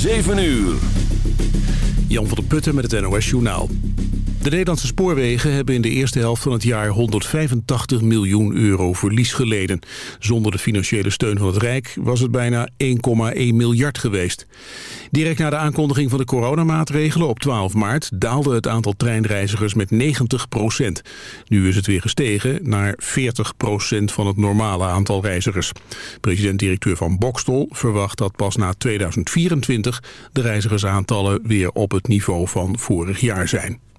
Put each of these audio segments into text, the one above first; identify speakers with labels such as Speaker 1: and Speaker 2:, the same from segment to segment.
Speaker 1: 7 uur.
Speaker 2: Jan van der Putten met het NOS Journaal. De Nederlandse spoorwegen hebben in de eerste helft van het jaar 185 miljoen euro verlies geleden. Zonder de financiële steun van het Rijk was het bijna 1,1 miljard geweest. Direct na de aankondiging van de coronamaatregelen op 12 maart daalde het aantal treinreizigers met 90 procent. Nu is het weer gestegen naar 40 procent van het normale aantal reizigers. President-directeur van Bokstel verwacht dat pas na 2024 de reizigersaantallen weer op het niveau van vorig jaar zijn.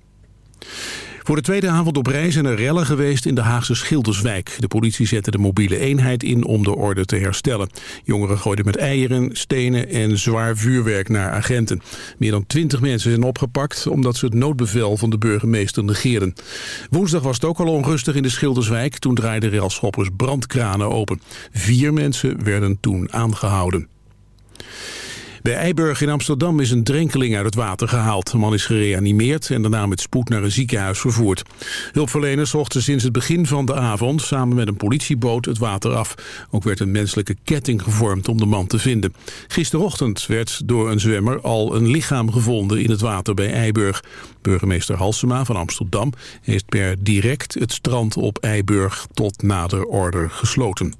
Speaker 2: Voor de tweede avond op reis zijn er rellen geweest in de Haagse Schilderswijk. De politie zette de mobiele eenheid in om de orde te herstellen. Jongeren gooiden met eieren, stenen en zwaar vuurwerk naar agenten. Meer dan twintig mensen zijn opgepakt omdat ze het noodbevel van de burgemeester negeerden. Woensdag was het ook al onrustig in de Schilderswijk. Toen draaiden railschoppers brandkranen open. Vier mensen werden toen aangehouden. Bij Eiburg in Amsterdam is een drenkeling uit het water gehaald. De man is gereanimeerd en daarna met spoed naar een ziekenhuis vervoerd. Hulpverleners zochten sinds het begin van de avond samen met een politieboot het water af. Ook werd een menselijke ketting gevormd om de man te vinden. Gisterochtend werd door een zwemmer al een lichaam gevonden in het water bij Eiburg. Burgemeester Halsema van Amsterdam heeft per direct het strand op Eiburg tot nader order gesloten.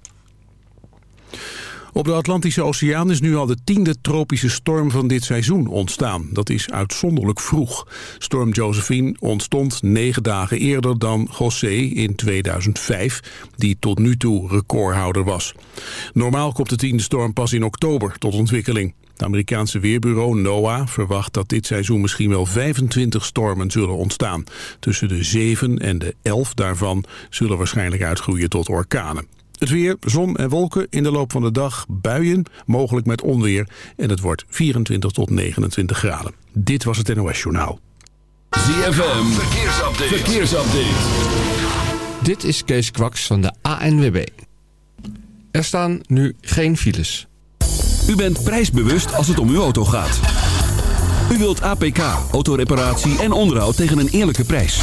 Speaker 2: Op de Atlantische Oceaan is nu al de tiende tropische storm van dit seizoen ontstaan. Dat is uitzonderlijk vroeg. Storm Josephine ontstond negen dagen eerder dan José in 2005, die tot nu toe recordhouder was. Normaal komt de tiende storm pas in oktober tot ontwikkeling. Het Amerikaanse weerbureau NOAA verwacht dat dit seizoen misschien wel 25 stormen zullen ontstaan. Tussen de 7 en de 11 daarvan zullen waarschijnlijk uitgroeien tot orkanen. Het weer, zon en wolken in de loop van de dag, buien, mogelijk met onweer. En het wordt 24 tot 29 graden. Dit was het NOS Journaal.
Speaker 1: ZFM, verkeersupdate. verkeersupdate.
Speaker 3: Dit is Kees Kwaks van de ANWB. Er staan nu geen files.
Speaker 1: U bent prijsbewust als het om uw auto gaat. U wilt APK, autoreparatie en onderhoud tegen een eerlijke prijs.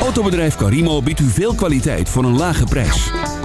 Speaker 1: Autobedrijf Carimo biedt u veel kwaliteit voor een lage prijs.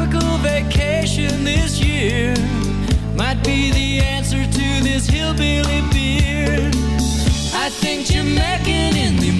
Speaker 1: tropical vacation this year might be the answer to this hillbilly beer. I think you're in the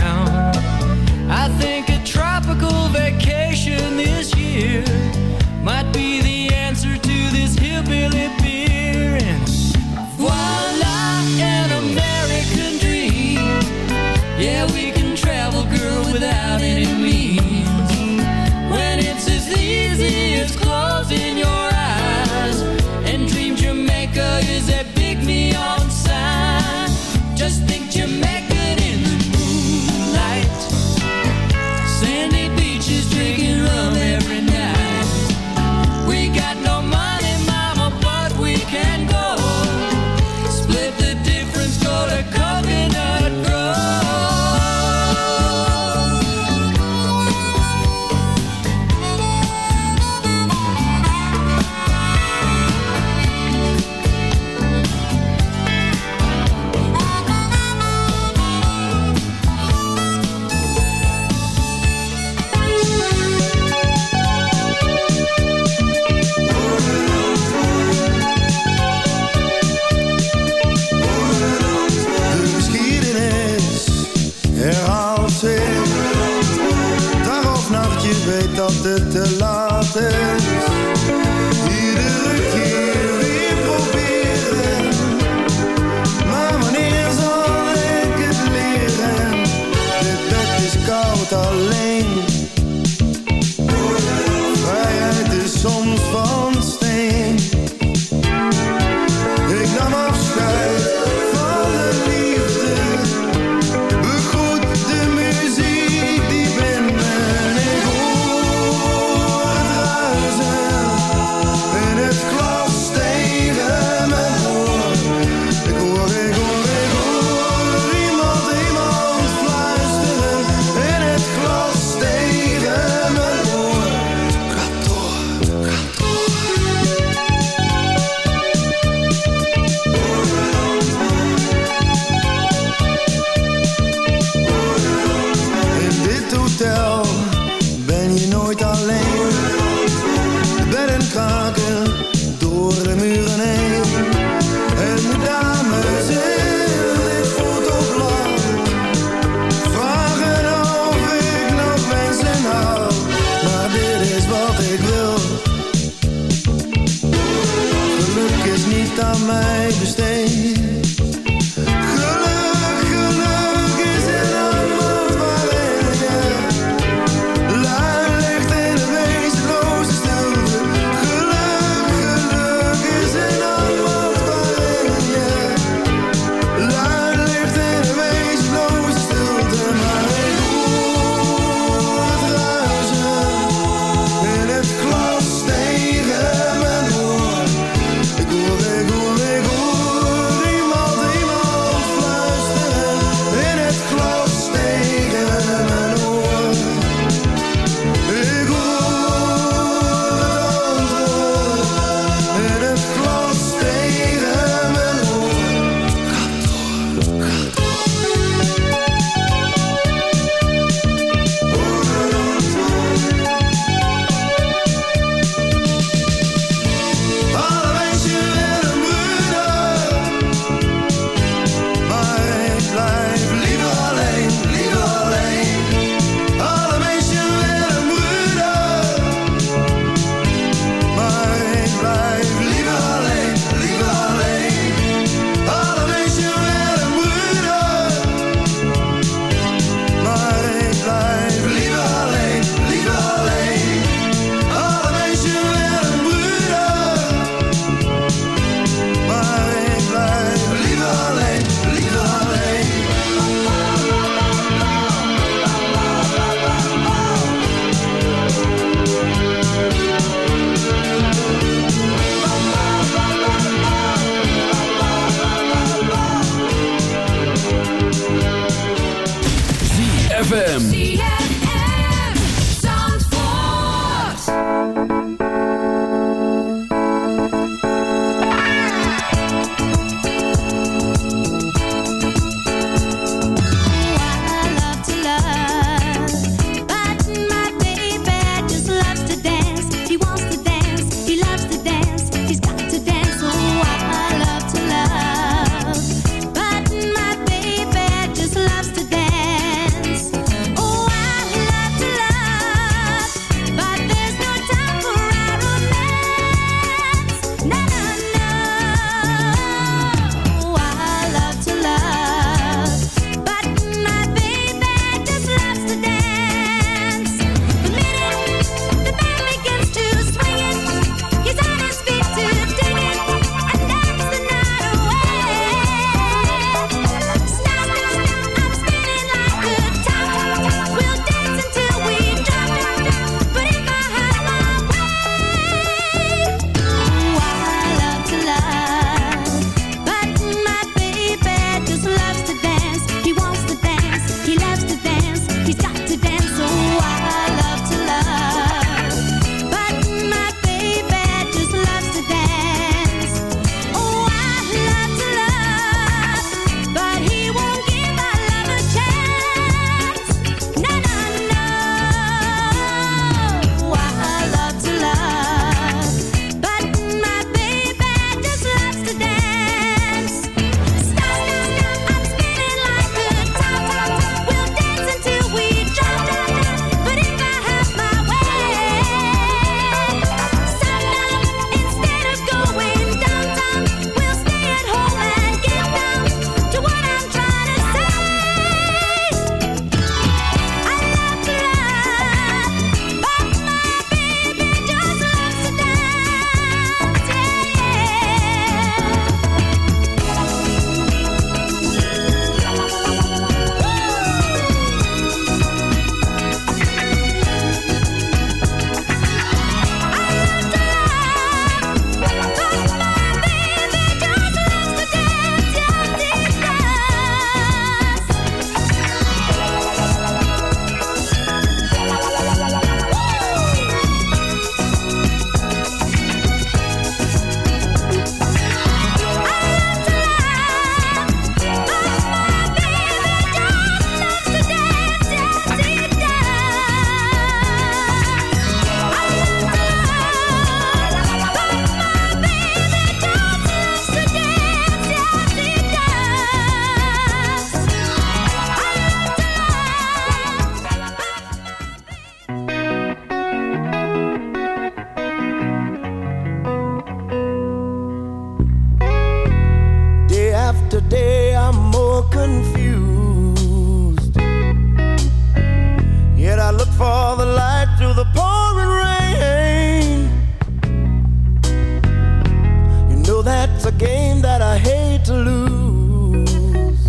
Speaker 1: game that I hate to lose.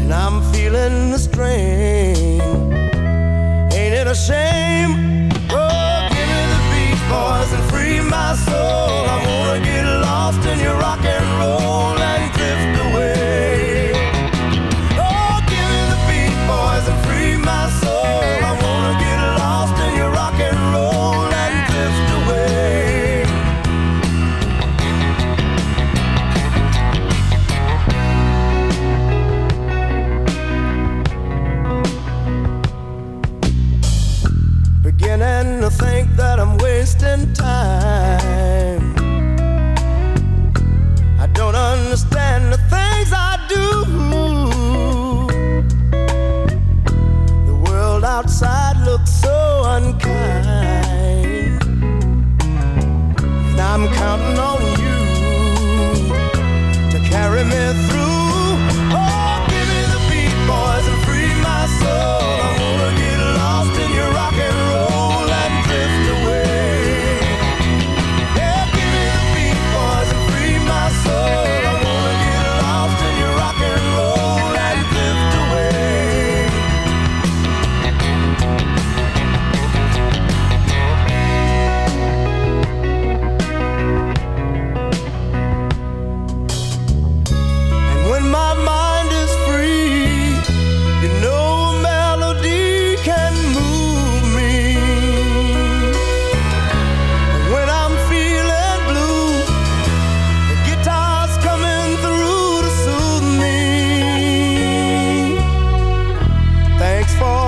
Speaker 1: And I'm feeling the strain. Ain't it a shame?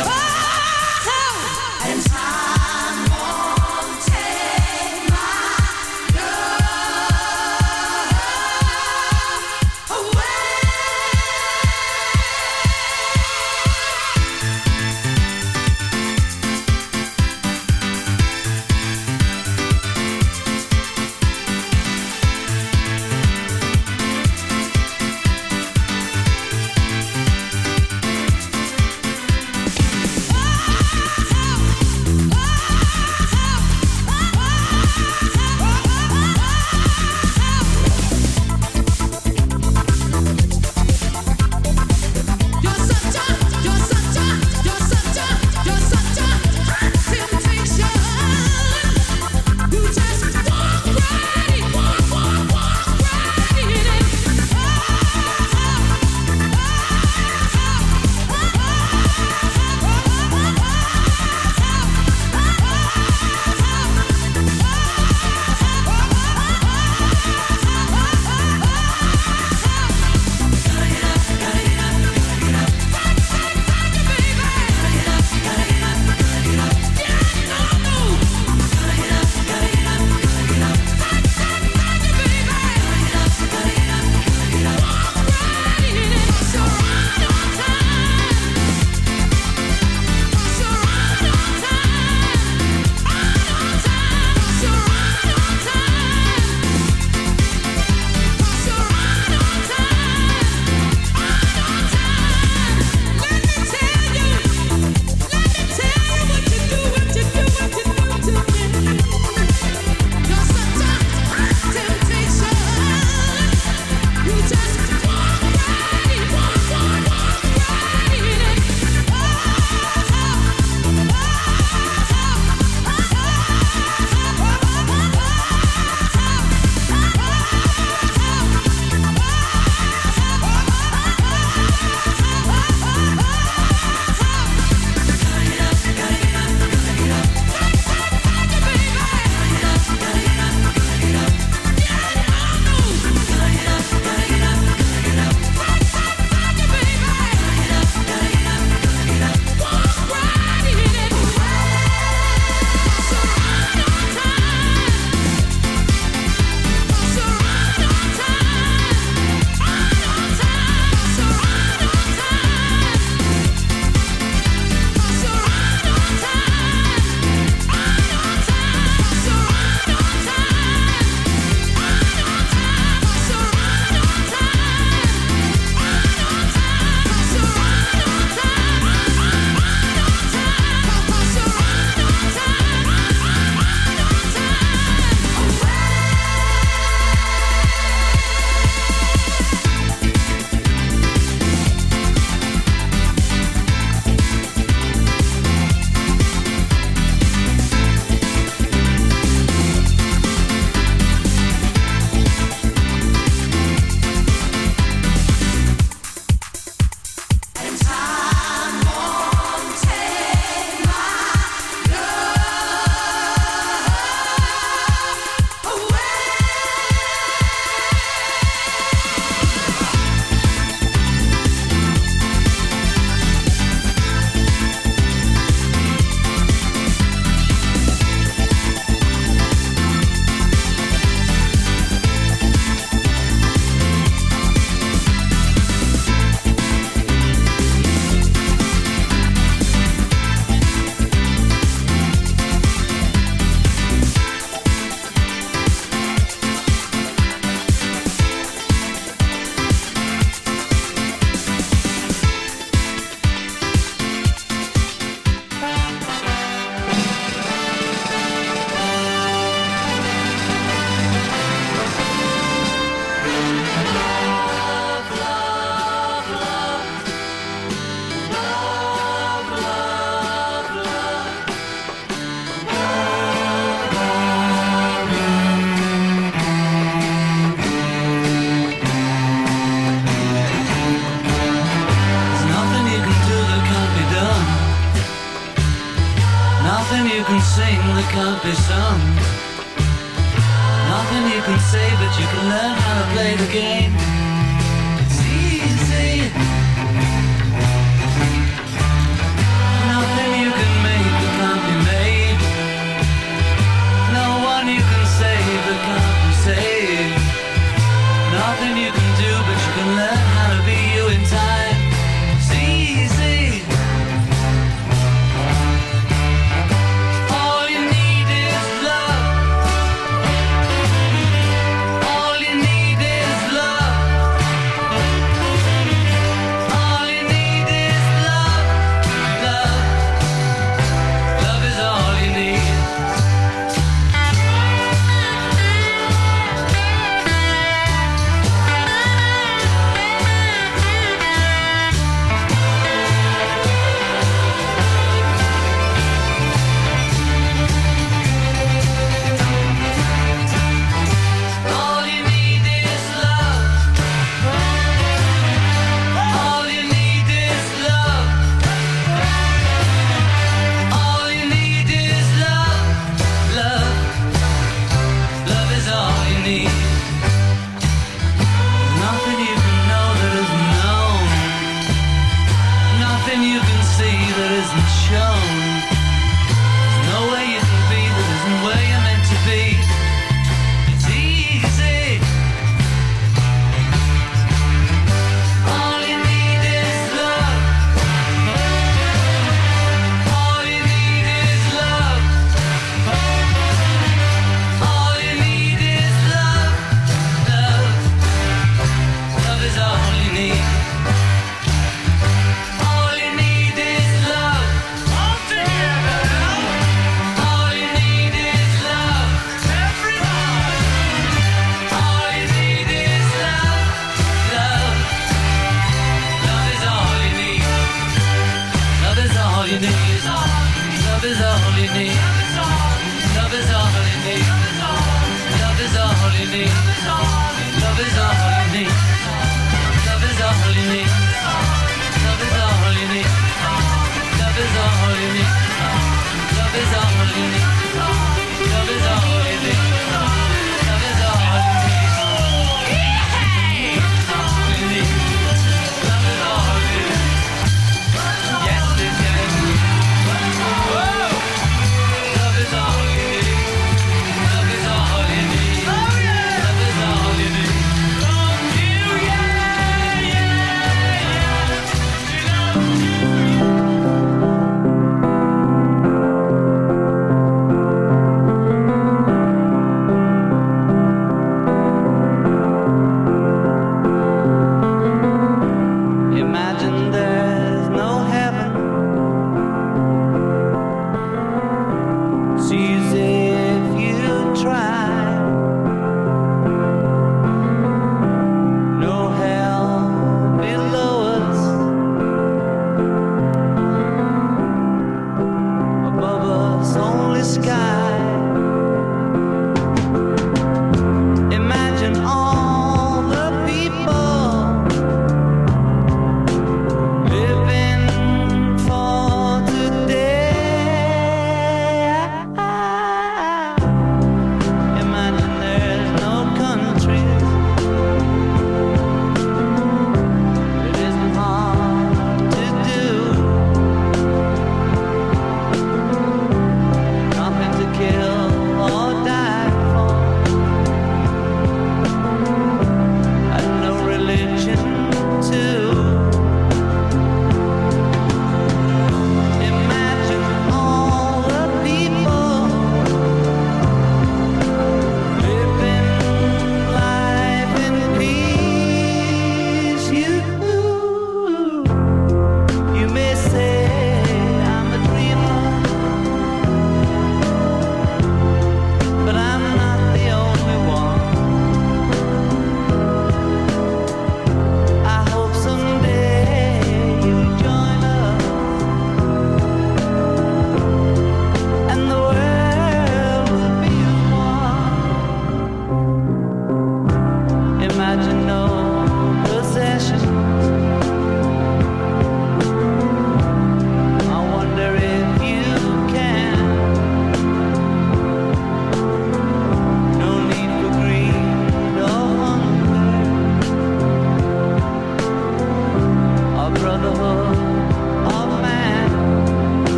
Speaker 1: Oh!